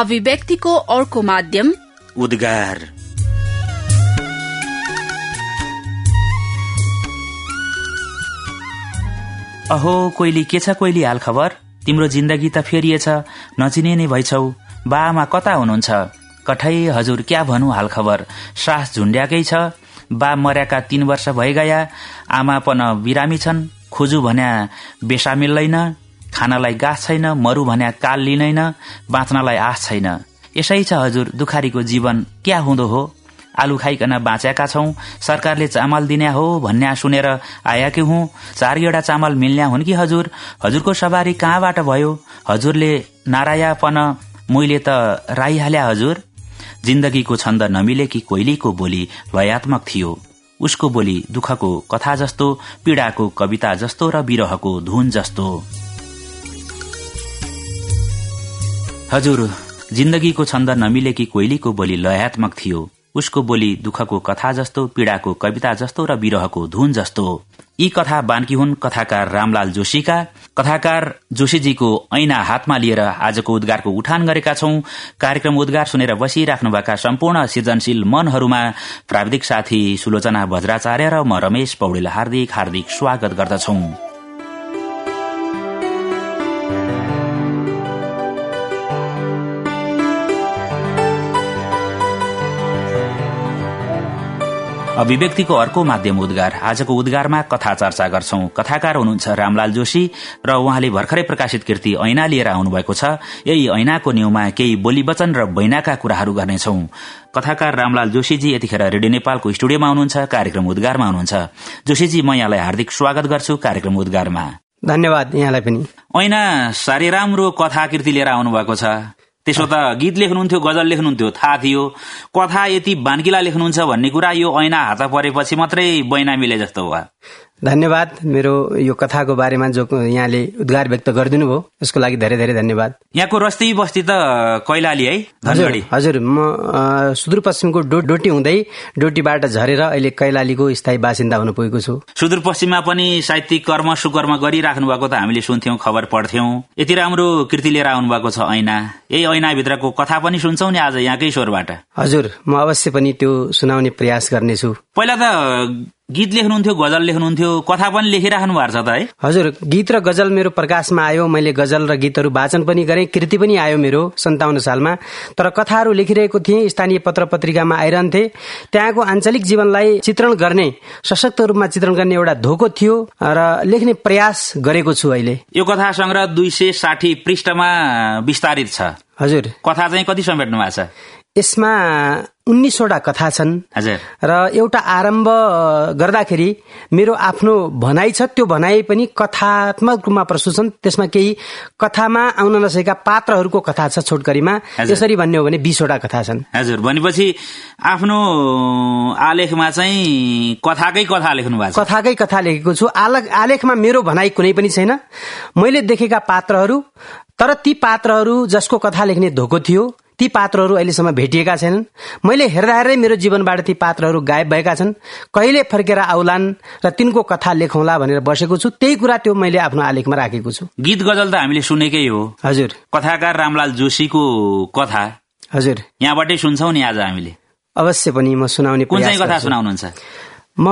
अभिव्यक्तिको अर्को माध्यम उद्गार। अहो कोइली के छ कोइली हाल खबर तिम्रो जिन्दगी त फेरिएछ नचिने नै भइछौ। बामा कता हुनुहुन्छ? कठै हजुर क्या भनौँ हाल खबर सास झुण्ड्याकै छ। बा मर्याका तीन वर्ष भइगया। आमा पन बिरामी छन्। खोजु भन्या बेसा मिल्दैन खानालाई गाँस छैन मरु भन्या काल लिँदैन बाँच्नलाई आश छैन। यसै छ हजुर दुखारीको जीवन क्या हुँदो हो? आलु खाइकन बाँचेका छौं सरकारले चामल दिने हो भन्ने सुनेर आएकी हुँ। चारवटा चामल मिल्ने हुन् कि हजुर? हजुरको सवारी कहाँबाट भयो? हजुरले नारायापन मैले त राइहाल्या हजुर। जिन्दगीको छन्द नमिलेकी कोइलीको बोली लयात्मक थियो। उसको बोली दुःखको कथा जस्तो पीड़ाको कविता जस्तो र विरहको धुन जस्तो। हजुर जिन्दगीको छन्द नमिलेकी कोइलीको बोली लयात्मक थियो। उसको बोली दुःखको कथा जस्तो पीड़ाको कविता जस्तो र विरहको धुन जस्तो। यी कथा बानकी हुन् कथाकार रामलाल जोशीका। कथाकार जोशीजीको ऐना हातमा लिएर आजको उद्गारको उठान गरेका छौं। कार्यक्रम उद्गार सुनेर बसिराख्नुभएका सम्पूर्ण सृजनशील मनहरूमा प्राविधिक साथी सुलोचना भद्राचार्य र म रमेश पौडेल हार्दिक हार्दिक स्वागत गर्दछौं। अभिव्यक्तिको अर्को माध्यम उद्गार। आजको उद्गारमा कथा चर्चा गर्छौं। कथाकार हुनुहुन्छ रामलाल जोशी र उहाँले भर्खरै प्रकाशित कृति ऐना लिएर आउनुभएको छ। यही ऐनाको न्यूमा केही बोली वचन र बैनाका कुराहरू गर्नेछौ। कथाकार रामलाल जोशीजी यतिखेर रेडियो नेपालको स्टुडियोमा हुनुहुन्छ। कार्यक्रम उद्गारमा हुनुहुन्छ। जोशीजी म यहाँलाई हार्दिक स्वागत गर्छु कार्यक्रम उद्गारमा। धन्यवाद यहाँलाई पनि। ऐना साह्रै राम्रो कथाकृति लिएर आउनुभएको छ। त्यसो त गीत लेख्नुहुन्थ्यो गजल लेख्नुहुन्थ्यो थाहा थियो। कथा यति बान्किला लेख्नुहुन्छ भन्ने कुरा यो ऐना हात परेपछि मात्रै बैना मिले जस्तो हो धन्यवाद मेरो यो कथाको बारेमा जो यहाँले उद्गार व्यक्त गरिदिनु भयो यसको लागि धेरै धेरै धन्यवाद। यहाँको रस्ती बस्ती त कैलाली है हजुर म सुदूरपश्चिमको डोटी हुँदै डोटीबाट झरेर अहिले कैलालीको स्थायी बासिन्दा हुन पुगेको छु। सुदूरपश्चिममा पनि साहित्यिक कर्म सुकर्म गरिराख्नु भएको त हामीले सुन्थ्यौं खबर पढ्थ्यौं। यति राम्रो कृति लिएर आउनु भएको छ ऐना। यही ऐनाभित्रको कथा पनि सुन्छौ नि आज यहाँकै स्वरबाट। हजुर म अवश्य पनि त्यो सुनाउने प्रयास गर्नेछु। पहिला त गीत लेख्नुहुन्थ्यो गजल लेख्नुहुन्थ्यो कथा पनि लेखिराख्नु भएको छ त है। हजुर गीत र गजल मेरो प्रकाशमा आयो मैले गजल र गीतहरू वाचन पनि गरेँ कृति पनि आयो मेरो सन्ताउन्न सालमा। तर कथाहरू लेखिरहेको थिएँ स्थानीय पत्र पत्रिकामा आइरहन्थे। त्यहाँको आञ्चलिक जीवनलाई चित्रण गर्ने सशक्त रूपमा चित्रण गर्ने एउटा धोको थियो र लेख्ने प्रयास गरेको छु अहिले। यो कथा संग्रह दुई सय साठी पृष्ठमा विस्तारित छ। हजुर। कथा चाहिँ कति समेट्नु भएको छ? यसमा उन्नाइसवटा कथा छन्। र एउटा आरम्भ गर्दाखेरि मेरो आफ्नो भनाइ छ त्यो भनाइ पनि कथात्मक रूपमा प्रस्तुत छन्। त्यसमा केही कथामा आउन नसकेका पात्रहरूको कथा छ छोटकरीमा। यसरी भन्ने हो भने बिसवटा कथा छन्। हजुर भनेपछि आफ्नो आलेखमा चाहिँ कथाकै कथा लेख्नु भएको कथाकै कथा लेखेको छु। आलेखमा मेरो भनाइ कुनै पनि छैन। मैले देखेका पात्रहरू तर ती पात्रहरू जसको कथा लेख्ने धोको थियो ती पात्रहरू अहिलेसम्म भेटिएका छैनन्। मैले हेर्दा हेर्दै मेरो जीवनबाट ती पात्रहरू गायब भएका छन्। कहिले फर्केर आउलान् र तिनको कथा लेखौँला भनेर बसेको छु त्यही कुरा त्यो मैले आफ्नो आलेखमा राखेको छु। गीत गजल त हामीले सुनेकै हो। हजुर। कथाकार रामलाल जोशीको कथा। हजुर। यहाँबाटै सुन्छौ नि आज हामीले। अवश्य पनि म सुनाउने कुन चाहिँ कथा सुनाउनुहुन्छ? म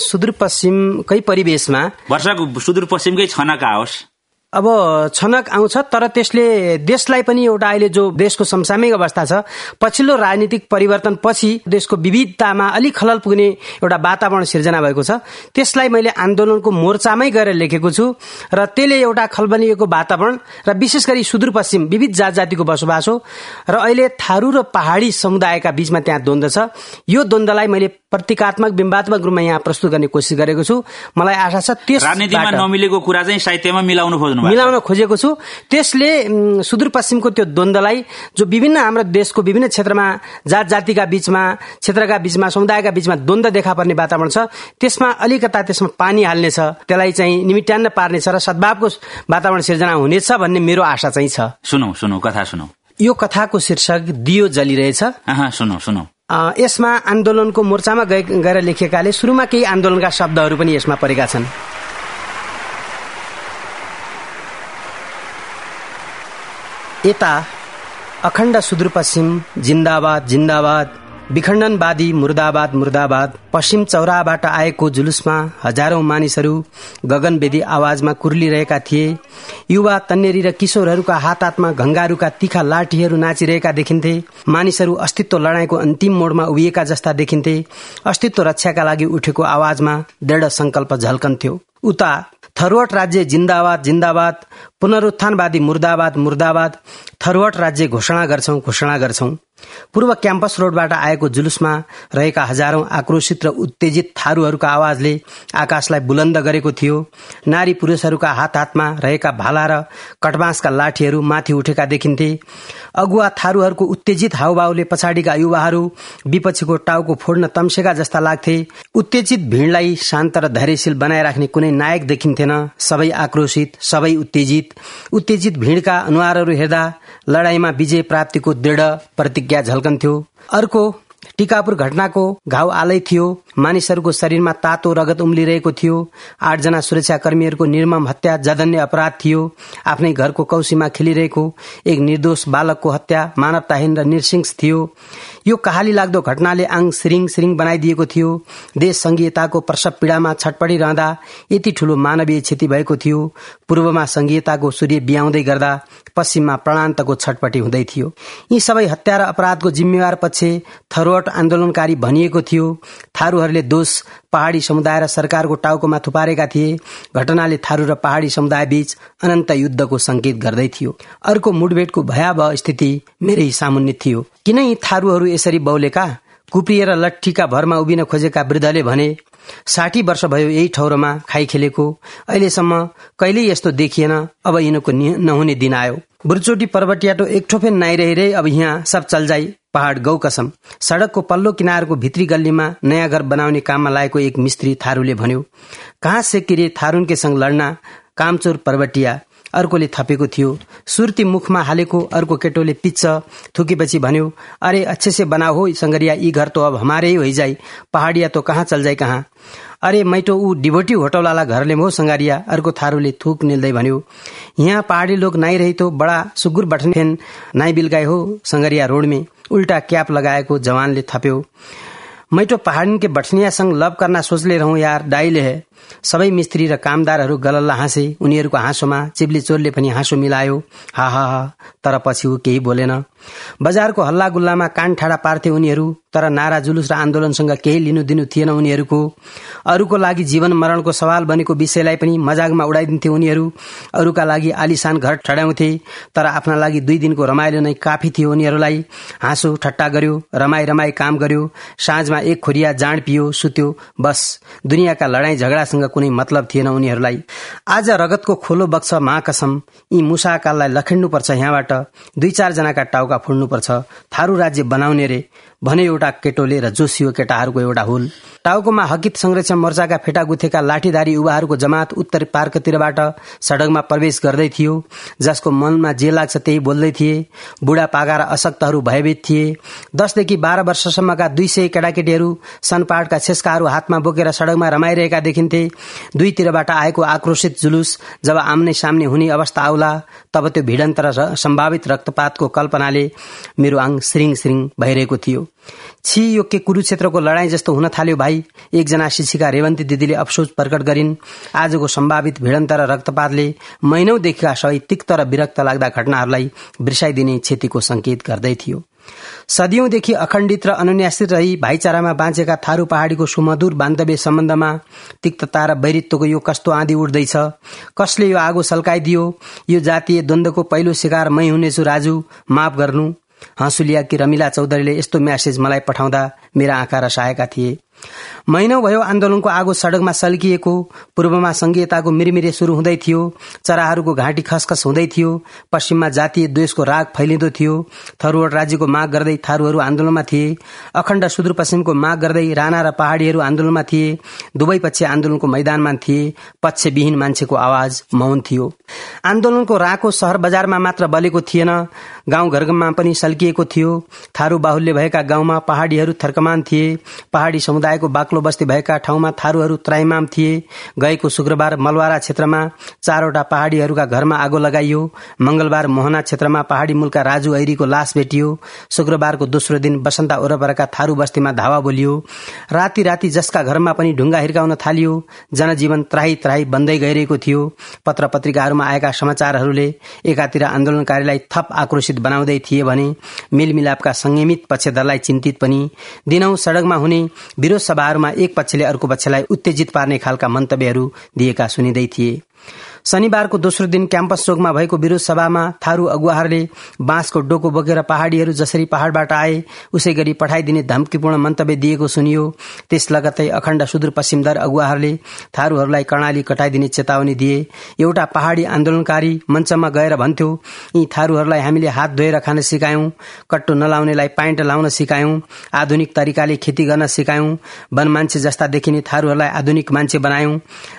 सुदूरपश्चिमकै परिवेशमा वर्षको सुदूरपश्चिमकै छनक आओस् अब छनक आउँछ तर त्यसले देशलाई पनि एउटा अहिले जो देशको समसामयिक अवस्था छ पछिल्लो राजनीतिक परिवर्तन पछि देशको विविधतामा अलिक खलल पुग्ने एउटा वातावरण सिर्जना भएको छ। त्यसलाई मैले आन्दोलनको मोर्चामै गएर लेखेको छु र त्यसले एउटा खलबलिएको वातावरण र विशेष गरी सुदूरपश्चिम विविध जात जातिको बसोबास हो र अहिले थारू र पहाडी समुदायका बीचमा त्यहाँ द्वन्द छ। यो द्वन्द्वलाई मैले प्रतीकात्मक बिम्बात्मक रूपमा यहाँ प्रस्तुत गर्ने कोसिस गरेको छु। मलाई आशा छ त्यस नमिलेको कुरा चाहिँ साहित्यमा मिलाउनु मिलाउन खोजेको छु। त्यसले सुदूरपश्चिमको त्यो द्वन्द्वलाई जो विभिन्न हाम्रो देशको विभिन्न क्षेत्रमा जात जातिका बीचमा क्षेत्रका बीचमा समुदायका बीचमा द्वन्द्व देखा पर्ने वातावरण छ। त्यसमा अलिकता त्यसमा पानी हाल्नेछ। त्यसलाई चाहिँ निमिट्यान्न पार्नेछ र सद्भावको वातावरण सिर्जना हुनेछ भन्ने मेरो आशा चाहिँ छ। सुनौ सुनौ कथा सुनौ। यो कथाको शीर्षक दियो जलिरहेछ। सुनौ सुनौ। यसमा आन्दोलनको मोर्चामा गएर लेखिएकाले सुरुमा केही आन्दोलनका शब्दहरू पनि यसमा परेका छन्। यता अखण्ड सुदूरपश्चिम जिन्दाबाद जिन्दाबाद विखण्डनवादी मुर्दाबाद मुर्दाबाद पश्चिम चौराबाट आएको जुलुसमा हजारौं मानिसहरू गगनवेदी आवाजमा कुर्लिरहेका थिए। युवा तन्नेरी र किशोरहरूका हात हातमा घंगारूका तीखा लाठीहरू नाचिरहेका देखिन्थे। मानिसहरू अस्तित्व लडाईँको अन्तिम मोडमा उभिएका जस्ता देखिन्थे। अस्तित्व रक्षाका लागि उठेको आवाजमा दृढ संकल्प झल्कन्थ्यो। उता थरुवट राज्य जिन्दाबाद जिन्दाबाद पुनरुत्थानवादी मुर्दाबाद मुर्दाबाद थरुवट राज्य घोषणा गर्छौं घोषणा गर्छौं। पूर्व क्याम्पस रोडबाट आएको जुलुसमा रहेका हजारौं आक्रोशित र उत्तेजित थारूहरूका आवाजले आकाशलाई बुलन्द गरेको थियो। नारी पुरूषहरूका हात हातमा रहेका भाला र कटबाँसका लाठीहरू माथि उठेका देखिन्थे। अगुवा थारूहरूको उत्तेजित हावभावले पछाडिका युवाहरू विपक्षीको टाउको फोड्न तम्सेका जस्ता लाग्थे। उत्तेजित भीड़लाई शान्त र धैर्यशील बनाइराख्ने कुनै नायक देखिन्थेन। सबै आक्रोशित सबै उत्तेजित। उत्तेजित भीड़का अनुहारहरू हेर्दा लडाईँमा विजय प्राप्तिको दृढ प्रतिज्ञा झल्कन्थ्यो अर्को टिकापुर घटनाको घाउ आलै थियो। मानिसहरूको शरीरमा तातो रगत उम्लिरहेको थियो। आठजना सुरक्षाकर्मीहरूको निर्मम हत्या जधन्य अपराध थियो। आफ्नै घरको कौशीमा खेलिरहेको एक निर्दोष बालकको हत्या मानवताहीन र निरसिंस थियो। यो कहाली लाग्दो घटनाले आङ सिरिङ सिरिङ बनाइदिएको थियो। देश संघीयताको प्रसव पीड़ामा छटपटिरहँदा यति ठूलो मानवीय क्षति भएको थियो। पूर्वमा संघीयताको सूर्य बिहाउँदै गर्दा पश्चिममा प्राणान्तको छटपटी हुँदै थियो। यी सबै हत्या र अपराधको जिम्मेवार पक्ष थरोट आन्दोलनकारी भनिएको थियो। थारूहरूले दोष पहाड़ी समुदाय र सरकारको टाउकोमा थुपारेका थिए। घटनाले थारू र पहाड़ी समुदाय बीच अनन्त युद्धको संकेत गर्दै थियो। अर्को मुठभेडको भयावह स्थिति मेरै सामुन्य थियो। किन यी थारूहरू यसरी बौलेका? कुप्रिएर लट्ठीका भरमा उभिन खोजेका वृद्धले भने साठी वर्ष भयो यही ठौरमा खाइ खेलेको। अहिलेसम्म कहिल्यै यस्तो देखिएन। अब यिनको नहुने दिन आयो। बुर्चोटी पर्वटियाटो एक ठोफे नाइरहे अब यहाँ सब चल जाई पहाड़ गौ कसम सड़कको पल्लो किनारको भित्री गल्लीमा नयाँ घर बनाउने काममा लागेको एक मिस्त्री थारूले भन्यो कहाँ सेकिरे थारूनकेसँग लड्न? कामचोर पर्वटिया अर्कोले थपेको थियो। सुर्ती मुखमा हालेको अर्को केटोले पिच्च थुकेपछि भन्यो अरे अच्छे से बना हो संगरिया यी घर तो अब हमारे ही जाइ पहाडिया तो कहाँ चल जाई कहाँ? अरे मैटो ऊ डिभोटी होटलवाला घरले हो संगारिया अर्को थारूले थुक निल्दै भन्यो यहाँ पहाडी लोक नाइ रही तो बडा सुगुर बठन नाइ बिलगाए हो संगरिया रोडमे उल्टा क्याप लगाएको जवानले थप्यो। मैटो पहाड़ी के बठनिया संग लव करना सोचले रहौं यार डाइले है सबै मिस्त्री र कामदारहरू गलल्ला हाँसे उनीहरूको हाँसोमा चिप्ली चोरले पनि हाँसो मिलायो। हा हा हा तर पछि ऊ केही बोलेन। बजारको हल्ला गुल्लामा कान ठाडा पार्थे उनीहरू तर नारा जुलुस र आन्दोलनसँग केही लिनु दिनु थिएन उनीहरूको। अरूको लागि जीवन मरणको सवाल बनेको विषयलाई पनि मजाकमा उडाइदिन्थे उनीहरू। अरूका लागि आलिसान घर ठडाउँथे तर आफ्ना लागि दुई दिनको रमाइलो नै काफी थियो उनीहरूलाई। हाँसो ठट्टा गर्यो रमाई रमाई काम गर्यो साँझमा एक खोरिया जाँड पियो सुत्यो बस। दुनियाँका लडाई झगडासँग कुनै मतलब थिएन उनीहरूलाई। आज रगतको खोलो बक्छ महाकसम। यी मुसाकाललाई लखेड्नुपर्छ यहाँबाट। दुई चारजनाका टाउका फुड्नुपर्छ। थारू राज्य बनाउने रे। भने एउटा केटोले र जोसियो केटाहरूको एउटा हुल। टाउकोमा हकित संरक्षण मोर्चाका फेटा गुथेका लाठीधारी युवाहरूको जमात उत्तर पार्कतिरबाट सड़कमा प्रवेश गर्दै थियो जसको मनमा जे लाग्छ त्यही बोल्दै थिए। बुढा पागा र अशक्तहरू भयभीत थिए। दसदेखि बाह्र वर्षसम्मका दुई सय केटाकेटीहरू सनपाटका छेस्काहरू हातमा बोकेर सड़कमा रमाइरहेका देखिन्थे। दुईतिरबाट आएको आक्रोशित जुलुस जब आम्ने सामने हुने अवस्था आउला तब त्यो भिडन्त र सम्भावित रक्तपातको कल्पनाले मेरो आङ श्रिङ श्रिङ भइरहेको थियो। छि यो के कुरुक्षेत्रको लडाईँ जस्तो हुन थाल्यो भाइ। एकजना शिक्षिका रेवन्ती दिदीले अफसोस प्रकट गरिन्। आजको सम्भावित भिडन्त र रक्तपातले महिनौदेखिका सबै तिक्त र विरक्त लाग्दा घटनाहरूलाई बिर्साइदिने क्षतिको संकेत गर्दै थियो। सदियौंदेखि अखण्डित र अनुन्यासित रही भाइचारामा बाँचेका थारू पहाड़ीको सुमधुर बान्धव्य सम्बन्धमा तिक्तता र वैरित्वको यो कस्तो आँधी उठ्दैछ कसले यो आगो सल्काइदियो? यो जातीय द्वन्दको पहिलो शिकार मै हुनेछु राजु माफ गर्नु। हँसुलियाकी रमिला चौधरीले यस्तो म्यासेज मलाई पठाउँदा मेरा आँखा रसाएका थिए। महिनौ भयो आन्दोलनको आगो सड़कमा सल्किएको पूर्वमा संघीयताको मिरमिरे शुरू हुँदै थियो चराहरूको घाँटी खसखस हुँदै थियो पश्चिममा जातीय द्वेषको राग फैलिँदो थियो थरूवट राज्यको माग गर्दै थारूहरू आन्दोलनमा थिए अखण्ड सुदूरपश्चिमको माग गर्दै राणा र पहाड़ीहरू आन्दोलनमा थिए दुवै पक्ष आन्दोलनको मैदानमा थिए पक्षविहीन मान्छेको आवाज मौन थियो। आन्दोलनको राको शहर बजारमा मात्र बलेको थिएन गाउँघरमा पनि सल्किएको थियो। थारू बाहुल्य भएका गाउँमा पहाड़ीहरू थर्कमान थिए। पहाड़ी समुदायको बाक्लो बस्ती भएका ठाउँमा थारूहरू त्राइमाम थिए। गएको शुक्रबार मलवारा क्षेत्रमा चारवटा पहाड़ीहरूका घरमा आगो लगाइयो। मंगलबार मोहना क्षेत्रमा पहाड़ी मूलका राजु ऐरीको लास भेटियो। शुक्रबारको दोस्रो दिन बसन्ता ओरपरका थारू बस्तीमा धावा बोलियो। राति राति जसका घरमा पनि ढुङ्गा हिर्काउन थालियो। जनजीवन त्राही त्राही बन्दै गइरहेको थियो। पत्र आएका समाचारहरूले एकातिर आन्दोलनकारीलाई थप आक्रोशित बनाउँदै थिए भने मेलमिलापका संयमित पक्षधरलाई चिन्तित पनि। दिनौ सड़कमा हुने विरोध सभाहरूमा एक पक्षले अर्को पक्षलाई उत्तेजित पार्ने खालका मन्तव्यहरू दिएका सुनिँदै थिए। शनिबारको दोस्रो दिन क्याम्पस चोकमा भएको विरोध सभामा थारू अगुवाहरूले बाँसको डोको बोकेर पहाड़ीहरू जसरी पहाड़बाट आए उसै गरी पठाइदिने धम्कीपूर्ण मन्तव्य दिएको सुनियो। त्यस लगत्तै अखण्ड सुदूरपश्चिम दर अगुवाहरूले थारूहरूलाई कर्णाली कटाइदिने चेतावनी दिए। एउटा पहाड़ी आन्दोलनकारी मञ्चमा गएर भन्थ्यो यी थारूहरूलाई हामीले हात धोएर खान सिकायौं कट्टो नलाउनेलाई पाइन्ट लाउन सिकायौं आधुनिक तरिकाले खेती गर्न सिकायौं वन मान्छे जस्ता देखिने थारूहरूलाई आधुनिक मान्छे बनायौं।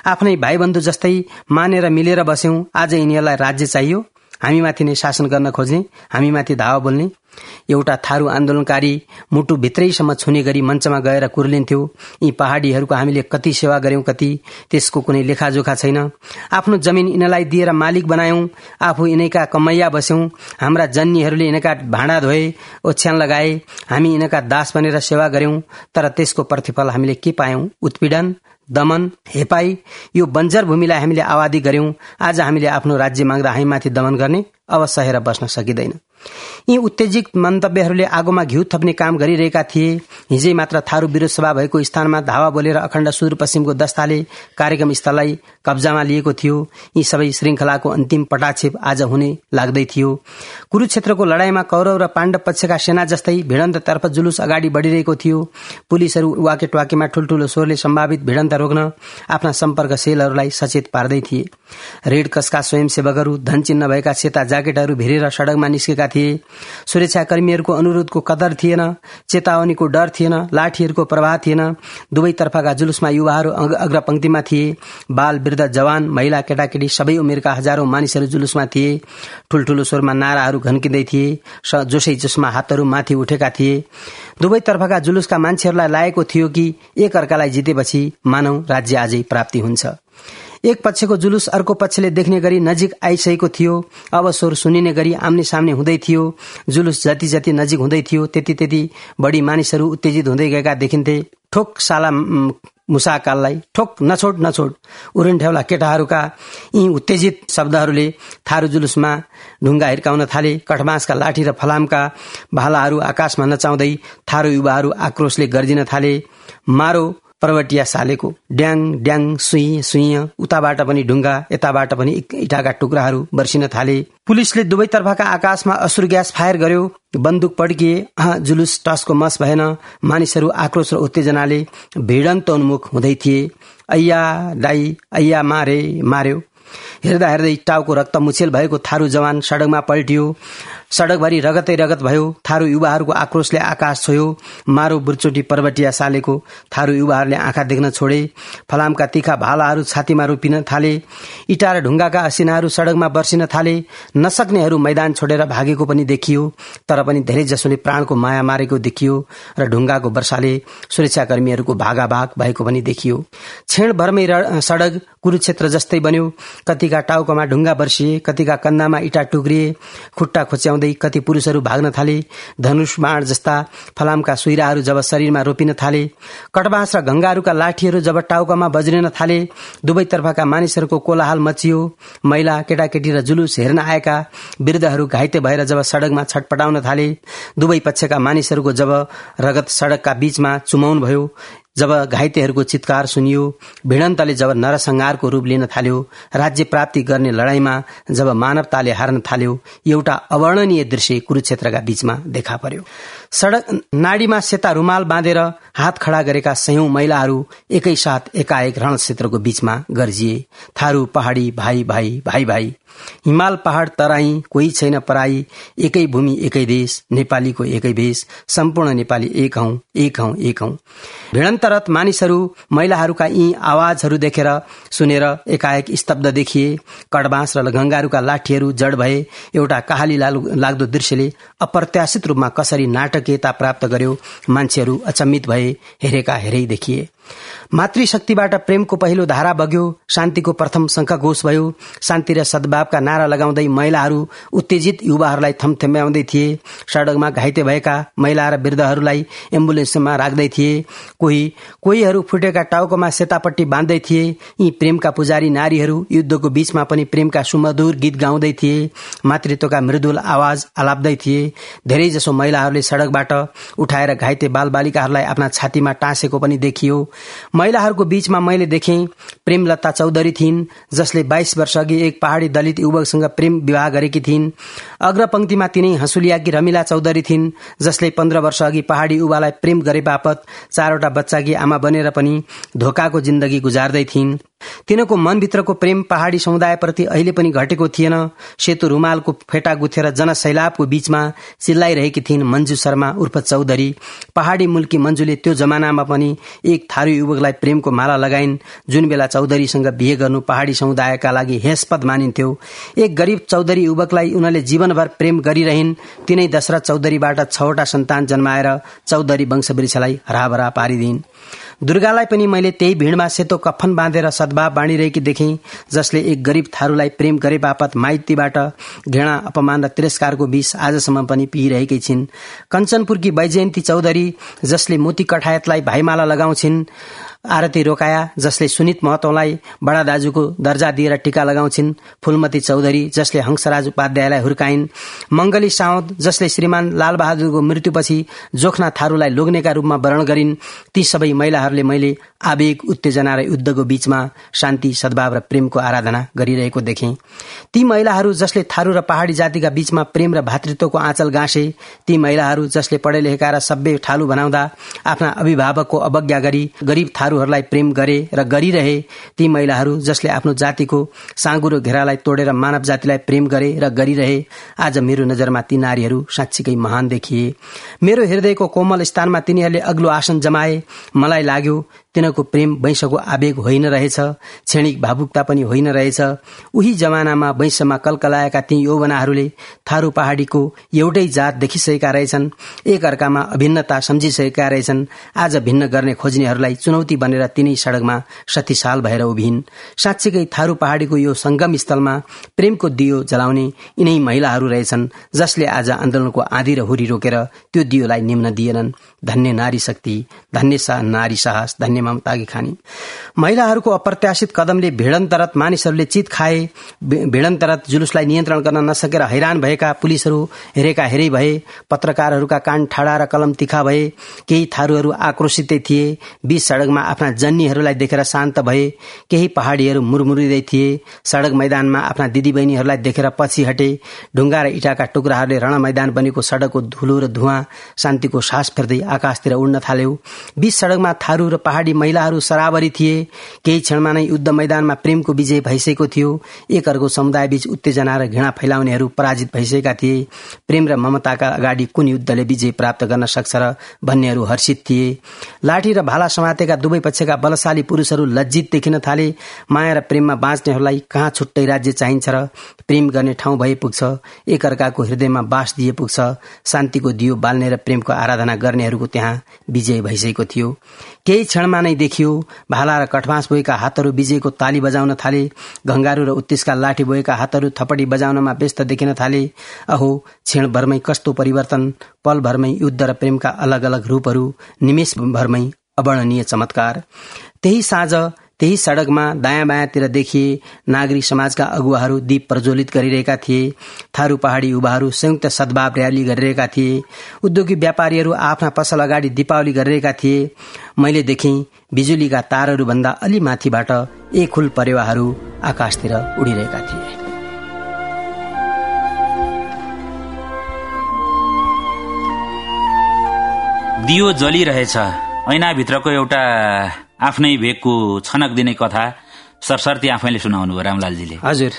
आफ्नै भाइबन्धु जस्तै मानेर मिलेर बस्यौं। आज यिनीहरूलाई राज्य चाहियो। हामीमाथि नै शासन गर्न खोज्ने हामीमाथि धावा बोल्ने। एउटा थारू आन्दोलनकारी मुटु भित्रैसम्म छुने गरी मञ्चमा गएर कुर्लिन्थ्यो। यी पहाड़ीहरूको हामीले कति सेवा गर्यौं कति त्यसको कुनै लेखाजोखा छैन। आफ्नो जमिन यिनलाई दिएर मालिक बनायौं। आफू यिनैका कमैया बस्यौं। हाम्रा जन्नीहरूले यिनका भाँडा धोए ओछ्यान लगाए। हामी यिनका दास बनेर सेवा गर्यौं। तर त्यसको प्रतिफल हामीले के पायौं? उत्पीडन दमन हेपाई यो बन्जर भूमिलाई हामीले आवादी गर्यौं। आज हामीले आफ्नो राज्य माग्दा हामीमाथि दमन गर्ने अब सहेर बस्न सकिँदैन। यी उत्तेजित मन्तव्यहरूले आगोमा घिउ थप्ने काम गरिरहेका थिए। हिजै मात्र थारू विरोध सभा भएको स्थानमा धावा बोलेर अखण्ड सुदूरपश्चिमको दस्ताले कार्यक्रम स्थललाई कब्जामा लिएको थियो। यी सबै श्रृंखलाको अन्तिम पटाक्षेप आज हुने लाग्दै थियो। कुरूक्षेत्रको लड़ाईमा कौरव र पाण्डव पक्षका सेना जस्तै भिडन्ततर्फ जुलुस अगाडि बढ़िरहेको थियो। पुलिसहरू वाकेट वाकेमा ठूल्ठूलो स्वरले सम्भावित भिडन्त रोक्न आफ्ना सम्पर्क सेलहरूलाई सचेत पार्दै थिए। रेड कसका स्वयंसेवकहरू धनचिन्ह भएका सेता ज्याकेटहरू भिरेर सड़कमा निस्केका थिए। सुरक्षाकर्मीहरूको अनुरोधको कदर थिएन चेतावनीको डर थिएन लाठीहरूको प्रवाह थिएन। दुवै तर्फका जुलुसमा युवाहरू अग्रपंक्तिमा थिए। बाल वृद्ध जवान महिला केटाकेटी सबै उमेरका हजारौं मानिसहरू जुलुसमा थिए। ठूल्ठूलो स्वरमा नाराहरू घन्किँदै थिए। जोसै जोसमा हातहरू माथि उठेका थिए। दुवै तर्फका जुलुसका मान्छेहरूलाई लागेको थियो कि एक अर्कालाई जितेपछि मानव राज्य आजै प्राप्ति हुन्छ। एक पक्षको जुलुस अर्को पक्षले देख्ने गरी नजिक आइसकेको थियो। अब स्वर सुनिने गरी आम्ने सामने हुँदै थियो। जुलुस जति जति नजिक हुँदै थियो त्यति त्यति बढी मानिसहरू उत्तेजित हुँदै गएका देखिन्थे। ठोक साला मुसाकाललाई ठोक नछोड नछोड उरुन्ठ्याउला केटाहरूका यी उत्तेजित शब्दहरूले थारू जुलुसमा ढुङ्गा हिर्काउन थाले कठमासका लाठी र फलामका भालाहरू आकाशमा नचाउँदै थारू युवाहरू आक्रोशले गर्जिन थाले। मारो पर्वटिया सालेको। ड्याङ ड्याङ सुई सुई उताबाट पनि ढुङ्गा यताबाट पनि इटाका टुक्राहरू बर्सिन थाले। पुलिसले दुवै तर्फका आकाशमा अश्रु ग्यास फायर गर्यो। बन्दुक पड्किए। जुलुस टसको मस भएन। मानिसहरू आक्रोश र उत्तेजनाले भिडन्त उन्मुख हुँदै थिए। अय्या दाई अय्या मारे मार्यो। हेर्दा हेर्दै टाउको रक्त मुछेल भएको थारू जवान सड़कमा पल्टियो। सड़कभरि रगतै रगत भयो। थारू युवाहरूको आक्रोशले आकाश छोयो। मारो बुर्चोटी पर्वटिया सालेको थारू युवाहरूले आँखा देख्न छोडे। फलामका तिखा भालाहरू छातीमा रोपिन थाले। इटा र ढुङ्गाका असिनाहरू सड़कमा बर्सिन थाले। नसक्नेहरू मैदान छोडेर भागेको पनि देखियो। तर पनि धेरै जसोले प्राणको माया मारेको देखियो र ढुङ्गाको वर्षाले सुरक्षाकर्मीहरूको भागाभाग भएको पनि देखियो। क्षणभरमै सड़क कुरूक्षेत्र जस्तै बन्यो। कतिका टाउकोमा ढुङ्गा बर्सिए कतिका कन्दामा इटा टुक्रिए खुट्टा खोच्याउँदै कति पुरूषहरू भाग्न थाले धनुष बाण जस्ता फलामका सुइराहरू जब शरीरमा रोपिन थाले कटबाँस र गंगाहरूका लाठीहरू जब टाउकामा बज्रिन थाले दुवैतर्फका मानिसहरूको कोलाहाल मचियो महिला केटाकेटी र जुलुस हेर्न आएका वृद्धहरू घाइते भएर जब सड़कमा छटपटाउन थाले दुवै पक्षका मानिसहरूको जब रगत सड़कका बीचमा चुमाउनु भयो जब घाइतेहरूको चितकार सुनियो भिडन्तले जब नरसंहारको रूप लिन थाल्यो राज्य प्राप्ति गर्ने लड़ाईमा जब मानवताले हार्न थाल्यो एउटा अवर्णनीय दृश्य कुरूक्षेत्रका बीचमा देखा पर्यो। सड़क नाडीमा सेता रूमाल बाँधेर हात खड़ा गरेका सयौं महिलाहरू एकैसाथ एकाएक रणक्षेत्रको बीचमा गर्जिए। थारू पहाड़ी भाइ भाइ भाइ भाइ हिमाल पहाड़ तराई कोही छैन पराई। एकै भूमि एकै देश। नेपालीको एकै भेष। सम्पूर्ण नेपाली एक हौ एक हौ एक हौ। भिडन्त तरत मानिसहरू महिलाहरूका यी आवाजहरू देखेर सुनेर एकाएक स्तब्ध देखिए। कडबाँस र गंगारूका लाठीहरू जड भए। एउटा कहाली लाग्दो दृश्यले अप्रत्याशित रूपमा कसरी नाटकीयता प्राप्त गर्यो। मान्छेहरू अचम्मित भए हेरेका हेरै देखिए मातृशक्तिबाट प्रेमको पहिलो धारा बग्यो शान्तिको प्रथम शङ्खघोष भयो शान्ति र सद्भावका नारा लगाउँदै महिलाहरू उत्तेजित युवाहरूलाई थमथम्याउँदै थिए सड़कमा घाइते भएका महिला र वृद्धहरूलाई एम्बुलेन्समा राख्दै थिए कोही कोहीहरू फुटेका टाउकोमा सेतापट्टि बाँध्दै थिए यी प्रेमका पुजारी नारीहरू युद्धको बीचमा पनि प्रेमका सुमधुर गीत गाउँदै थिए मातृत्वका मृदुल आवाज आलाप्दै थिए धेरैजसो महिलाहरूले सड़कबाट उठाएर घाइते बालबालिकाहरूलाई आफ्ना छातीमा टाँसेको पनि देखियो महिलाहरूको बीचमा मैले देखे प्रेमलता चौधरी थिइन् जसले बाइस वर्ष अघि एक पहाड़ी दलित युवकसँग प्रेम विवाह गरेकी थिइन्। अग्रपंक्तिमा तिनै हँसुलियाकी रमिला चौधरी थिइन् जसले पन्ध्र वर्ष अघि पहाड़ी युवालाई प्रेम गरे बापत चारवटा बच्चाकी आमा बनेर पनि धोकाको जिन्दगी गुजार्दै थिइन्। तिनको मनभित्रको प्रेम पहाड़ी समुदायप्रति अहिले पनि घटेको थिएन। सेतो रुमालको फेटा गुथेर जनसैलाबको बीचमा चिल्लाइरहेकी थिइन् मञ्जु शर्मा उर्फ चौधरी। पहाड़ी मुल्की मञ्जुले त्यो जमानामा पनि एक थारू युवकलाई प्रेमको माला लगाइन्। जुन बेला चौधरीसँग बिहे गर्नु पहाड़ी समुदायका लागि हेस्पद मानिन्थ्यो एक गरीब चौधरी युवकलाई उनले जीवनभर प्रेम गरिरहन्। तिनै दशरथ चौधरीबाट छवटा सन्तान जन्माएर चौधरी वंशवृक्षलाई हराभरा पारिदिन्। दुर्गालाई पनि मैले त्यही भिडमा सेतो कफन बाँधेर सद्भाव बाँडिरहेकी देखेँ जसले एक गरिब थारूलाई प्रेम गरे बापत माइतीबाट घृणा अपमान र तिरस्कारको विष आजसम्म पनि पिइरहेकी छिन्। कञ्चनपुरकी वैजयन्ती चौधरी जसले मोती कठायतलाई भाइमाला लगाउँछिन् आरती रोकाया जसले सुनित महतोलाई बडा दाजुको दर्जा दिएर टीका लगाउँछिन् फूलमती चौधरी जसले हंसराज उपाध्यायलाई हुर्काइन् मंगली साउद जसले श्रीमान लालबहादुरको मृत्युपछि जोखना थारूलाई लोग्नेका रूपमा वर्ण गरिन् ती सबै महिलाहरूले मैले आवेग उत्तेजना र युद्धको बीचमा शान्ति सद्भाव र प्रेमको आराधना गरिरहेको देखे। ती महिलाहरू जसले थारू र पहाड़ी जातिका बीचमा प्रेम र भातृत्वको आँचल गाँसे ती महिलाहरू जसले पढे लेखेका र सभ्य ठालु बनाउँदा आफ्ना अभिभावकको अवज्ञा गरी गरीब थारूहरूलाई प्रेम गरे र गरिरहे ती महिलाहरू जसले आफ्नो जातिको साँगुरो घेरालाई तोडेर मानव जातिलाई प्रेम गरे र गरिरहे आज मेरो नजरमा ती नारीहरू साँच्चीकै महान देखिए। मेरो हृदयको कोमल स्थानमा तिनीहरूले अग्लो आसन जमाए। मलाई लाग्यो तिनको प्रेम वैंशको आवेग होइन रहेछ क्षणिक भावुकता पनि होइन रहेछ। उही जमानामा वैंशमा कलकलाएका ती यौवनाहरूले थारू पहाड़ीको एउटै जात देखिसकेका रहेछन् एक अर्कामा अभिन्नता सम्झिसकेका रहेछन्। आज भिन्न गर्ने खोज्नेहरूलाई चुनौती बनेर तिनै सड़कमा शक्तिशाल भएर उभिन्। साँच्चीकै थारू पहाड़ीको यो संगम स्थलमा प्रेमको दियो जलाउने यिनै महिलाहरू रहेछन् जसले आज आन्दोलनको आँधी र हुरी रोकेर त्यो दियोलाई निम्न दिएनन्। धन्य नारी शक्ति धन्य नारी साहस धन्य ममताकी खानी। महिलाहरूको अप्रत्याशित कदमले भिडन्तरत मानिसहरूले चित खाए भिडन्तरत जुलुसलाई नियन्त्रण गर्न नसकेर हैरान भएका पुलिसहरू हेरेका हेरै भए पत्रकारहरूका कान ठाडा र कलम तिखा भए केही थारूहरू आक्रोशितै थिए बीच सड़कमा आफ्ना जन्नीहरूलाई देखेर शान्त भए केही पहाड़ीहरू मुरमुरिँदै थिए सड़क मैदानमा आफ्ना दिदीबहिनीहरूलाई देखेर पछि हटे ढुङ्गा र इटाका टुक्राहरूले रण मैदान बनेको सड़कको धुलो र धुवा शान्तिको सास फेर्दै आकाशतिर उड्न थाल्यो। बीच सड़कमा थारू र पहाड़ी महिलाहरू सराबरी थिए। केही क्षणमा नै युद्ध मैदानमा प्रेमको विजय भइसकेको थियो। एक अर्को समुदायबीच उत्तेजना र घृणा फैलाउनेहरू पराजित भइसकेका थिए। प्रेम र ममताका अगाडि कुन युद्धले विजय प्राप्त गर्न सक्छ र भन्नेहरू हर्षित थिए। लाठी र भाला समातेका दुवै पक्षका बलशाली पुरूषहरू लज्जित देखिन थाले। माया र प्रेममा बाँच्नेहरूलाई कहाँ छुट्टै राज्य चाहिन्छ र प्रेम गर्ने ठाउँ भए पुग्छ। एक अर्काको हृदयमा बास दिए पुग्छ। शान्तिको दियो बाल्ने र प्रेमको आराधना गर्नेहरूको त्यहाँ विजय भइसकेको थियो। केही क्षणमा नै देखियो भाला र कठमास बोएका हातहरू विजयको ताली बजाउन थाले घंगारू र उत्तिसका लाठी बोएका हातहरू थपडी बजाउनमा व्यस्त देखिन थाले। अहो क्षणभरमै कस्तो परिवर्तन पलभरमै युद्ध र प्रेमका अलग अलग रूपहरू निमेषभरमै अवर्णनीय चमत्कार। त्यही साँझ त्यही सड़कमा दायाँ बायाँतिर देखिए नागरिक समाजका अगुवाहरू दीप प्रज्वलित गरिरहेका थिए थारू पहाड़ी युवाहरू संयुक्त सद्भाव र्याली गरिरहेका थिए उद्योगी व्यापारीहरू आफ्ना पसल अगाडि दीपावली गरिरहेका थिए। मैले देखेँ बिजुलीका तारहरू भन्दा अलि माथिबाट एक हुल परेवाहरू आकाशतिर उडिरहेका थिए। दियो जलिरहेछ। ऐनाभित्रको एउटा आफ्नै भेगको छनक दिने कथा सरसर्ती आफैले सुनाउनु भयो रामलालजीले। हजुर।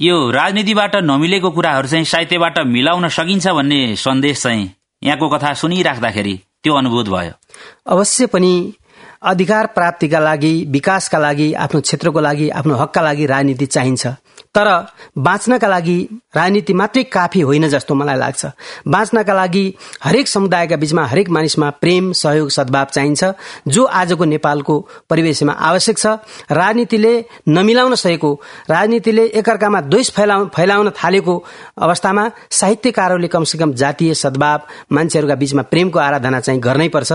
यो राजनीतिबाट नमिलेको कुराहरू चाहिँ साहित्यबाट मिलाउन सकिन्छ भन्ने सन्देश चाहिँ यहाँको कथा सुनिराख्दाखेरि त्यो अनुभूत भयो। अवश्य पनि अधिकार प्राप्तिका लागि विकासका लागि आफ्नो क्षेत्रको लागि आफ्नो हकका लागि राजनीति चाहिन्छ। तर बाँच्नका लागि राजनीति मात्रै काफी होइन जस्तो मलाई लाग्छ। बाँच्नका लागि हरेक समुदायका बीचमा हरेक मानिसमा प्रेम सहयोग सद्भाव चाहिन्छ। जो आजको नेपालको परिवेशमा आवश्यक छ राजनीतिले नमिलाउन सकेको राजनीतिले एकअर्कामा द्वेष फैलाउ फैलाउन थालेको अवस्थामा साहित्यकारहरूले कमसेकम जातीय सद्भाव मान्छेहरूका बीचमा प्रेमको आराधना चाहिँ गर्नै पर्छ।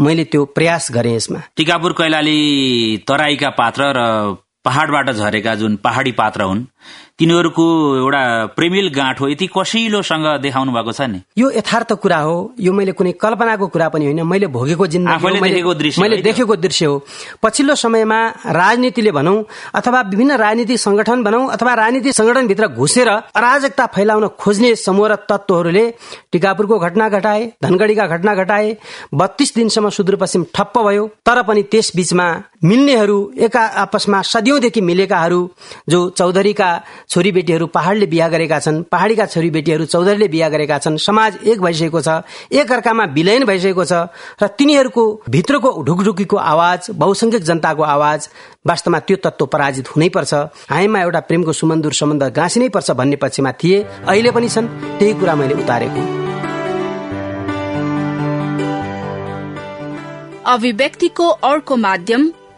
मैले त्यो प्रयास गरेँ यसमा। टिकापुर कैलाली तराईका पात्र र पहाड़बाट झरेका जुन पहाड़ी पात्र हुन् तिनीहरूको एउटा प्रेमिल गाँठो यति कसिलोसँग देखाउनु भएको छ नि यो यथार्थ कुरा हो यो मैले कुनै कल्पनाको कुरा पनि होइन मैले भोगेको जिन्दगी मैले- देखेको दृश्य मैले है त्यो? देखेको दृश्य हो पछिल्लो समयमा राजनीतिले भनौं अथवा विभिन्न राजनीतिक संगठन भनौं अथवा राजनीतिक संगठनभित्र घुसेर अराजकता फैलाउन खोज्ने समूह र तत्वहरूले टिकापुरको घटना घटाए धनगढ़ीका घटना घटाए बत्तीस दिनसम्म सुदूरपश्चिम ठप्प भयो तर पनि त्यस बीचमा मिल्नेहरू एका आपसमा सदियौंदेखि मिलेकाहरू जो चौधरीका छोरीबेटीहरू पहाड़ले बिहा गरेका छन् पहाड़ीका छोरीबेटीहरू चौधरीले बिहा गरेका छन् समाज एक भइसकेको छ एक अर्कामा विलयन भइसकेको छ र तिनीहरूको भित्रको ढुकढुकीको आवाज बहुसंख्यक जनताको आवाज वास्तवमा त्यो तत्व पराजित हुनैपर्छ हामीमा एउटा प्रेमको सुमन्दुर सम्बन्ध गाँसिनै पर्छ भन्ने पक्षमा थिए अहिले पनि छन् त्यही कुरा मैले उतारेको। अभिव्यक्तिको अर्को माध्यम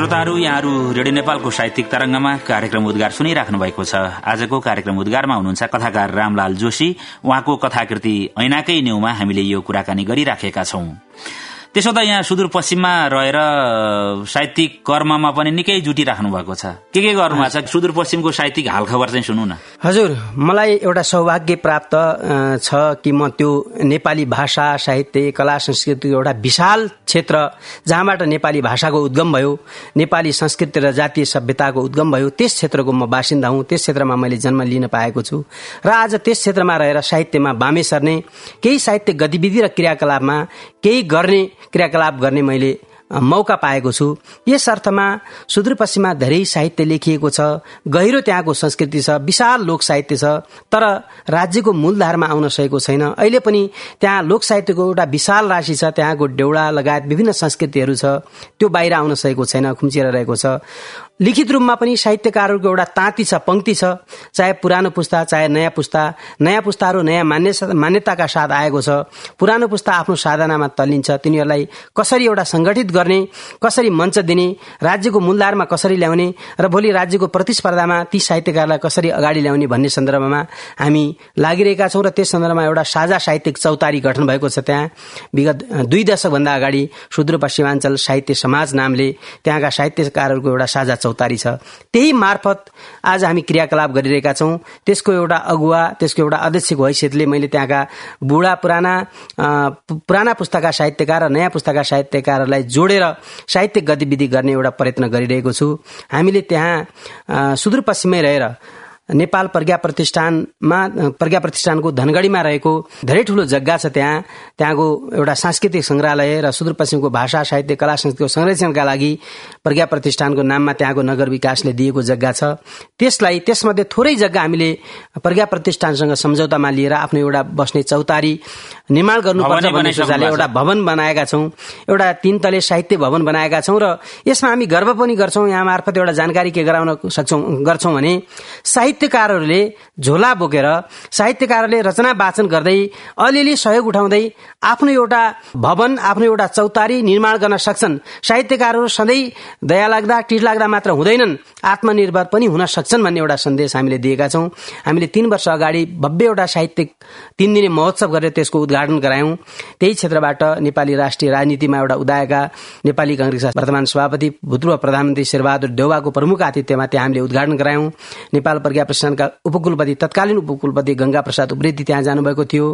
श्रोताहरू यहाँहरू रेडियो नेपालको साहित्यिक तरंगमा कार्यक्रम उद्गार सुनिराख्नु भएको छ। आजको कार्यक्रम उद्गारमा हुनुहुन्छ कथाकार रामलाल जोशी। उहाँको कथाकृति ऐनाकै न्यूमा हामीले यो कुराकानी गरिराखेका छौं। त्यसो त यहाँ सुदूरपश्चिममा रहेर साहित्यिक कर्ममा पनि निकै जुटिराख्नु भएको छ। के के गर्नु भएको छ? सुदूरपश्चिमको साहित्यिक हालखबर चाहिँ सुनौ न। हजुर मलाई एउटा सौभाग्य प्राप्त छ कि म त्यो नेपाली भाषा साहित्य कला संस्कृतिको एउटा विशाल क्षेत्र जहाँबाट नेपाली भाषाको उद्गम भयो नेपाली संस्कृति र जातीय सभ्यताको उद्गम भयो त्यस क्षेत्रको म बासिन्दा हुँ। त्यस क्षेत्रमा मैले जन्म लिन पाएको छु। र आज त्यस क्षेत्रमा रहेर साहित्यमा बामे सर्ने केही साहित्य गतिविधि र क्रियाकलापमा केही गर्ने क्रियाकलाप गर्ने मैले मौका पाएको छु। यस अर्थमा सुदूरपश्चिममा धेरै साहित्य लेखिएको छ गहिरो त्यहाँको संस्कृति छ विशाल लोक साहित्य छ तर राज्यको मूलधारमा आउन सकेको छैन। अहिले पनि त्यहाँ लोक साहित्यको एउटा विशाल राशि छ त्यहाँको डेउडा लगायत विभिन्न संस्कृतिहरू छ। त्यो बाहिर आउन सकेको छैन खुम्चिएर रहेको छ। लिखित रूपमा पनि साहित्यकारहरूको एउटा ताँती छ पंक्ति छ। चाहे पुरानो पुस्ता चाहे नयाँ पुस्ता। नयाँ पुस्ताहरू नयाँ मान्य मान्यताका साथ आएको छ। पुरानो पुस्ता आफ्नो साधनामा तल्लिन्छ। तिनीहरूलाई कसरी एउटा संगठित गर्ने कसरी मञ्च दिने राज्यको मूलधारमा कसरी ल्याउने र भोलि राज्यको प्रतिस्पर्धामा ती साहित्यकारलाई कसरी अगाडि ल्याउने भन्ने सन्दर्भमा हामी लागिरहेका छौँ र त्यस सन्दर्भमा एउटा साझा साहित्यिक चौतारी गठन भएको छ त्यहाँ। विगत दुई दशकभन्दा अगाडि सुदूरपश्चिमाञ्चल साहित्य समाज नामले त्यहाँका साहित्यकारहरूको एउटा साझा चौतारी छ। त्यही मार्फत आज हामी क्रियाकलाप गरिरहेका छौँ। त्यसको एउटा अगुवा त्यसको एउटा अध्यक्षको हैसियतले मैले त्यहाँका बुढा पुराना पुराना पुस्ताका साहित्यकार र नयाँ पुस्ताका साहित्यकारहरूलाई जोडेर साहित्यिक गतिविधि गर्ने एउटा प्रयत्न गरिरहेको छु। हामीले त्यहाँ सुदूरपश्चिमै रहेर नेपाल प्रज्ञा प्रतिष्ठानमा प्रज्ञा प्रतिष्ठानको धनगढ़ीमा रहेको धेरै ठूलो जग्गा छ त्यहाँ। त्यहाँको एउटा सांस्कृतिक संग्रहालय र सुदूरपश्चिमको भाषा साहित्य कला संस्कृतिको संरक्षणका लागि प्रज्ञा प्रतिष्ठानको नाममा त्यहाँको नगर विकासले दिएको जग्गा छ। त्यसलाई त्यसमध्ये थोरै जग्गा हामीले प्रज्ञा प्रतिष्ठानसँग सम्झौतामा लिएर आफ्नो एउटा बस्ने चौतारी निर्माण गर्नुपर्छ भन्ने सोचाले। एउटा भवन बनाएका छौँ एउटा तीन तले साहित्य भवन बनाएका छौँ र यसमा हामी गर्व पनि गर्छौँ यहाँ मार्फत एउटा जानकारी के गराउन सक्छौँ गर्छौँ भने साहित्य साहित्यकारहरूले झोला बोकेर साहित्यकारहरूले रचना वाचन गर्दै अलिअलि सहयोग उठाउँदै आफ्नो एउटा भवन आफ्नो एउटा चौतारी निर्माण गर्न सक्छन् साहित्यकारहरू सधैँ दया लाग्दा टिट लाग्दा मात्र हुँदैनन् आत्मनिर्भर पनि हुन सक्छन् भन्ने एउटा सन्देश हामीले दिएका छौँ हामीले तीन वर्ष अगाडि भव्य एउटा साहित्यिक तीन दिने महोत्सव गरेर त्यसको उद्घाटन गरायौं। त्यही क्षेत्रबाट नेपाली राष्ट्रिय राजनीतिमा एउटा उदाएका नेपाली कंग्रेसका वर्तमान सभापति भूतपूर्व प्रधानमन्त्री शेरबहादुर देउवाको प्रमुख आतिथ्यमा त्यहाँ हामीले उद्घाटन गरायौं। नेपाल प्रज्ञा प्रतिष्ठानका उपकुलपति तत्कालीन उपकुलपति गंगा प्रसाद उप्रेती त्यहाँ जानुभएको थियो।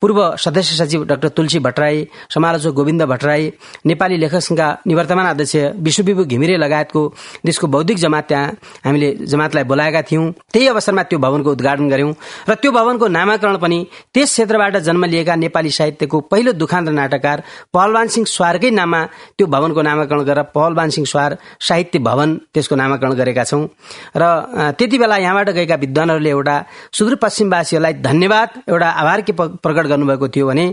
पूर्व सदस्य सचिव डाक्टर तुलसी भट्टराई समालोचक गोविन्द भट्टराई नेपाली लेखक संघका निवर्तमान अध्यक्ष विश्वविभू घिमिरे लगायतको देशको बौद्धिक जमात त्यहाँ हामीले जमातलाई बोलाएका थियौं। त्यही अवसरमा त्यो भवनको उद्घाटन गर्यौं र त्यो भवनको नामाकरण पनि त्यस क्षेत्रबाट जन्म लिएका नेपाली साहित्यको पहिलो दुखान्त नाटककार पहलवान सिंह स्वारकै नाममा त्यो भवनको नामाकरण गरेर पहलवान सिंह स्वार साहित्य भवन त्यसको नामाकरण गरेका छौं। र त्यति बेला यहाँबाट गएका विद्वानहरूले एउटा सुदूरपश्चिमवासीहरूलाई धन्यवाद एउटा आभार के प्रकट गर्नुभएको थियो भने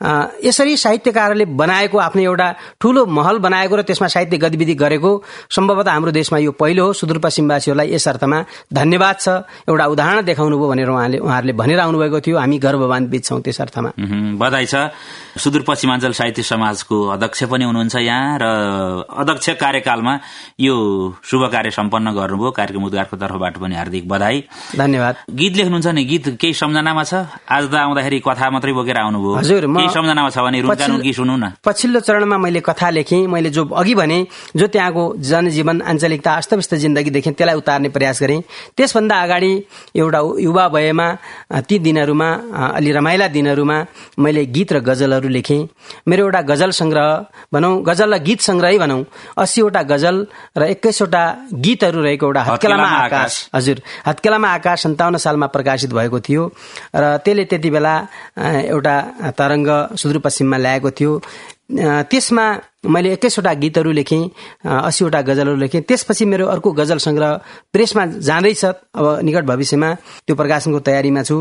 यसरी साहित्यकारहरूले बनाएको आफ्नो एउटा ठूलो महल बनाएको र त्यसमा साहित्य गतिविधि गरेको सम्भवतः हाम्रो देशमा यो पहिलो हो। सुदूरपश्चिमवासीहरूलाई यस अर्थमा धन्यवाद छ। एउटा उदाहरण देखाउनु भयो भनेर उहाँले उहाँहरूले भनेर आउनुभएको थियो। हामी गर्ववान्वित छौँ त्यस अर्थमा। बधाई छ। सुदूरपश्चिमाञ्चल साहित्य समाजको अध्यक्ष पनि हुनुहुन्छ यहाँ र अध्यक्ष कार्यकालमा यो शुभ कार्य सम्पन्न गर्नुभयो। कार्यक्रम उद्घाटको तर्फबाट पनि हार्दिक बधाई। धन्यवाद। गीत लेख्नुहुन्छ नि? गीत केही सम्झनामा छ? आज त आउँदाखेरि कथा मात्रै बोकेर आउनुभयो। हजुर सम्झनामा छ भने रुन्का सुनौ न। पछिल्लो चरणमा मैले कथा लेखेँ मैले जो अघि भने जो त्यहाँको जनजीवन आञ्चलिकता अस्तव्यस्त जिन्दगी देखेँ त्यसलाई उतार्ने प्रयास गरेँ। त्यसभन्दा अगाडि एउटा युवा भएमा ती दिनहरूमा अलि रमाइला दिनहरूमा मैले गीत र गजलहरू लेखेँ। मेरो एउटा गजल संग्रह भनौँ गजल र गीत संग्रह भनौँ अस्सीवटा गजल र एक्काइसवटा गीतहरू रहेको एउटा हत्केलामा आकाश। हजुर हत्केलामा आकाश सन्ताउन्न सालमा प्रकाशित भएको थियो। र त्यसले त्यति बेला एउटा तरङ्ग सुदूरपश्चिममा ल्याएको थियो। त्यसमा मैले एक्काइसवटा गीतहरू लेखेँ अस्सीवटा गजलहरू लेखेँ। त्यसपछि मेरो अर्को गजल संग्रह प्रेसमा जाँदैछ। अब निकट भविष्यमा त्यो प्रकाशनको तयारीमा छु।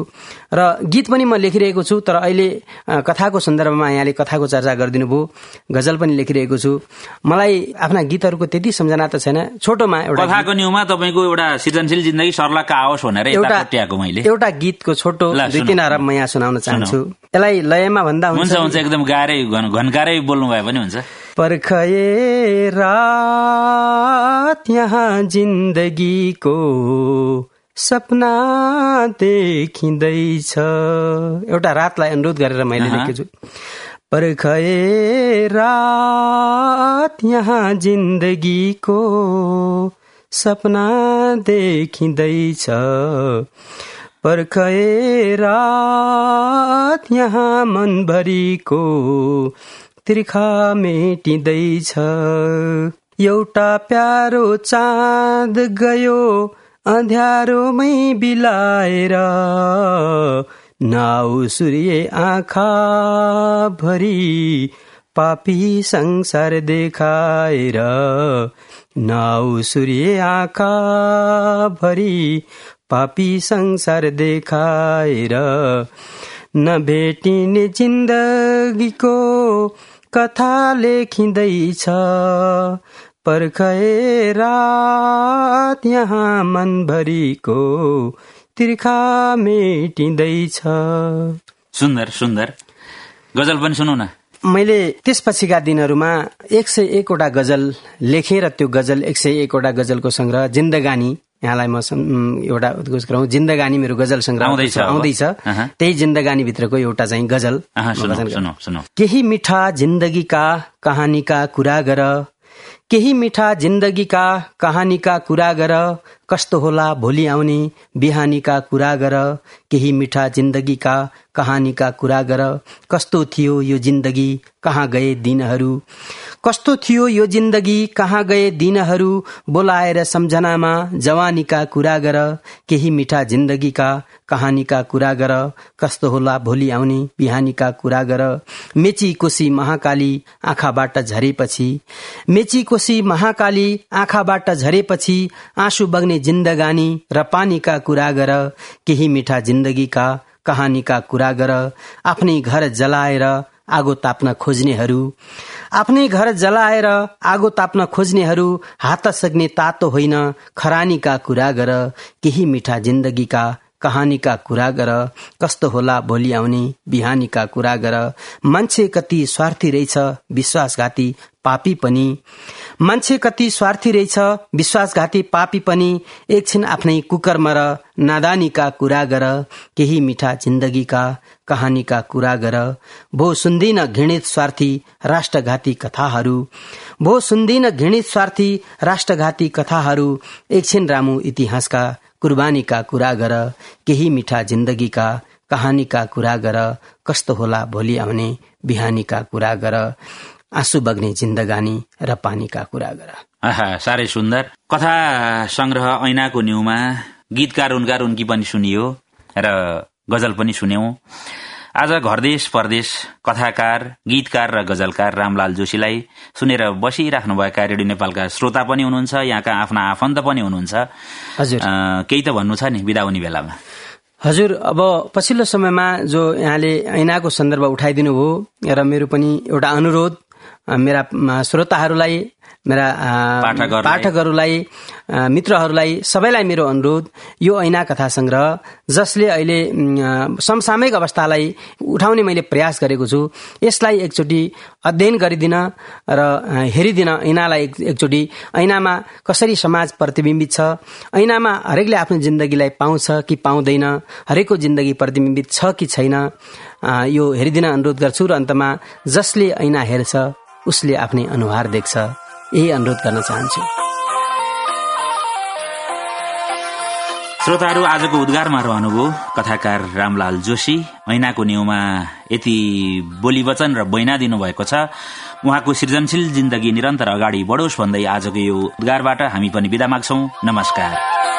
र गीत पनि म लेखिरहेको छु तर अहिले कथाको सन्दर्भमा यहाँले कथाको चर्चा गरिदिनु भयो गजल पनि लेखिरहेको छु। मलाई आफ्ना गीतहरूको त्यति सम्झना त छैन। छोटोमा एउटा कथाको न्युमा तपाईँको एउटा सृजनशील जिन्दगी सर्लाका आओस् भनेर एउटा मैले। एउटा गीतको छोटो दुई तिन हरब म यहाँ सुनाउन चाहन्छु। यसलाई लयमा भन्दा हुन्छ हुन्छ एकदम गाह्रै घनकारै बोल्नु भए पनि हुन्छ। पर्खए रात यहाँ जिन्दगीको सपना देखिँदैछ एउटा रातलाई अनुरोध गरेर मैले लेखेको छु पर्खए रात यहाँ जिन्दगीको सपना देखिँदैछ पर्खए रात यहाँ मनभरिको तिर्खा मेटिँदैछ। एउटा प्यारो चाँद गयो अँध्यारोमै बिलाएर। नाउ सूर्य आँखा भरि पापी संसार देखाएर। नाउ सूर्य आँखा भरि पापी संसार देखाएर। नभेटिने जिन्दगीको कथा लेखिँदैछ। पर्खए रात यहाँ मनभरिको तिर्खा मेटिँदैछ। सुन्दर सुन्दर। गजल पनि सुनौ न। मैले त्यसपछिका दिनहरूमा एक सय एकवटा गजल लेखेँ र त्यो गजल एक सय एकवटा गजलको संग्रह जिन्दगानी यहाँलाई म एउटा उद्घोष गरौँ। जिन्दगानी मेरो गजल सङ्ग्रह आउँदैछ त्यही जिन्दगानी भित्रको एउटा चाहिँ गजल। केही मिठा जिन्दगीका कहानीका कुरा गर। केही मिठा जिन्दगीका कहानीका कुरा गर। कस्तो होला भोलि आउने। बिहानीका कुरा गर केही मिठा जिन्दगीका कहानीका कुरा गर। कस्तो थियो यो जिन्दगी कहाँ गए दिनहरू? कस्तो थियो यो जिन्दगी कहाँ गए दिनहरू? बोलाएर सम्झनामा जवानीका कुरा गर केही मिठा जिन्दगीका कहानीका कुरा गर। कस्तो होला भोलि आउने बिहानीका कुरा गर। मेची कोशी महाकाली आँखाबाट झरेपछि। मेची कोशी महाकाली आँखाबाट झरेपछि आँसु बग्ने जिन्दगानी र पानीका कुरा गर केही मिठा जिन्दगीका कहानीका कुरा गर आफ्नै घर जलाएर आगो ताप्न खोज्नेहरू। आफ्नै घर जलाएर आगो ताप्न खोज्नेहरू हात सक्ने तातो होइन खरानीका कुरा गर केही मिठा जिन्दगीका कहानीका कुरा गर कस्तो होला भोलि आउने बिहानीका कुरा गर मान्छे कति स्वार्थी रहेछ विश्वासघाती पापी पनि। मान्छे कति स्वार्थी रहेछ विश्वासघाती पापी पनि एकछिन आफ्नै कुकर्म र नादानीका कुरा गर केही मिठा जिन्दगीका कहानीका कुरा गर। भो सुन्दिन घृणित स्वार्थी राष्ट्रघाती कथाहरू। भो सुन्दिन घृणित स्वार्थी राष्ट्रघाती कथाहरू एकछिन रामु इतिहासका कुर्बानीका कुरा गर केही मिठा जिन्दगीका कहानीका कुरा गर कस्तो होला भोलि आउने बिहानीका कुरा गर। आँसु बग्ने जिन्दगानी र पानीका कुरा गर। आहा साह्रै सुन्दर। कथा संग्रह ऐनाको न्युमा गीतकार उनकार उनकी पनि सुनियो र गजल पनि सुन्यौं। आज घरदेश परदेश कथाकार गीतकार र गजलकार रामलाल जोशीलाई सुनेर बसिराख्नुभएका रेडियो नेपालका श्रोता पनि हुनुहुन्छ यहाँका आफ्ना आफन्त पनि हुनुहुन्छ। हजुर। केही त भन्नु छ नि बिदा हुने बेलामा। हजुर अब पछिल्लो समयमा जो यहाँले ऐनाको सन्दर्भ उठाइदिनु भयो र मेरो पनि एउटा अनुरोध मेरा श्रोताहरूलाई मेरा पाठकहरूलाई। मित्रहरूलाई सबैलाई मेरो अनुरोध यो ऐना कथा संग्रह जसले अहिले समसामयिक अवस्थालाई उठाउने मैले प्रयास गरेको छु यसलाई एकचोटि अध्ययन गरिदिन र हेरिदिन ऐनालाई एकचोटि ऐनामा कसरी समाज प्रतिबिम्बित छ ऐनामा हरेकले आफ्नो जिन्दगीलाई पाउँछ कि पाउँदैन हरेकको जिन्दगी प्रतिबिम्बित छ कि छैन यो हेरिदिन अनुरोध गर्छु र अन्तमा जसले ऐना हेर्छ उसले आफ्नै अनुहार देख्छ। यही अनुरोध गर्न चाहन्छु। श्रोताहरू आजको उद्गारमा रहनुभयो कथाकार रामलाल जोशी। ऐनाको न्युमा यति बोली वचन र बैना दिनुभएको छ। उहाँको सृजनशील जिन्दगी निरन्तर अगाडि बढोस् भन्दै आजको यो उद्गारबाट हामी पनि विदा माग्छौ। नमस्कार।